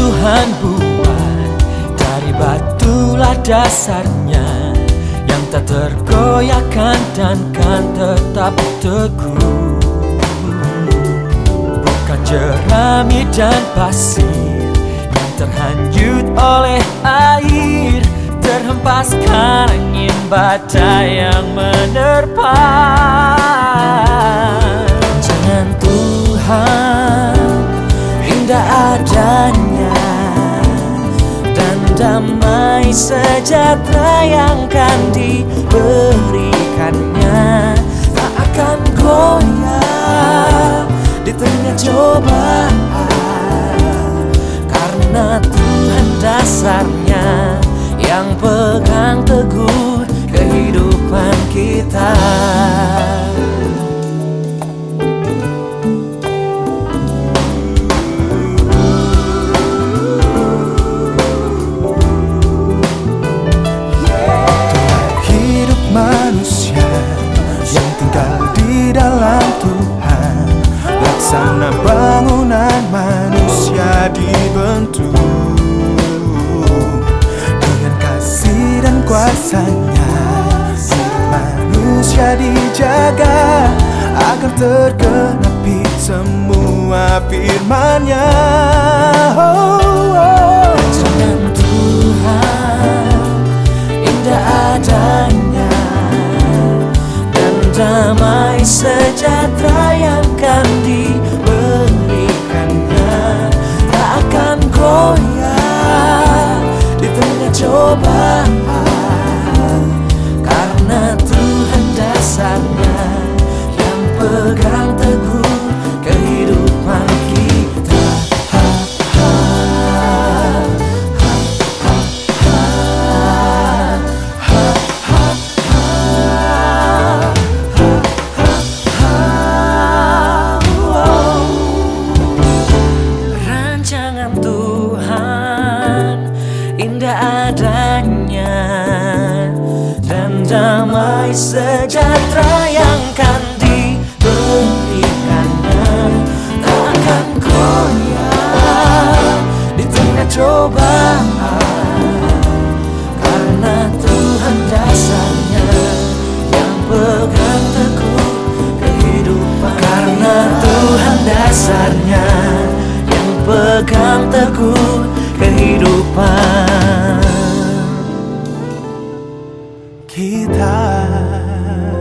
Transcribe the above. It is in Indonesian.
Tuhan buat Dari batulah dasarnya Yang tak tergoyahkan dan kan tetap teguh. Bukan jerami dan pasir Yang terhanyut oleh air Terhempaskan angin badai yang menerpa damai sejahtera yang kan diberikannya. Tak akan goyah di tengah cobaan. Karena Tuhan dasarnya yang pegang teguh kehidupan kita Laksana bangunan manusia dibentuk. Dengan kasih dan kuasanya manusia dijaga Agar tergenapi semua firmannya. Oh, oh. Tuhan indah adanya Dan damai sejahtera tengah damai sejahtera yang kan diberikannya Tak akan goyah di tengah cobaan. Karena Tuhan dasarnya yang pegang teguh kehidupan. Karena Tuhan dasarnya yang pegang teguh 期待。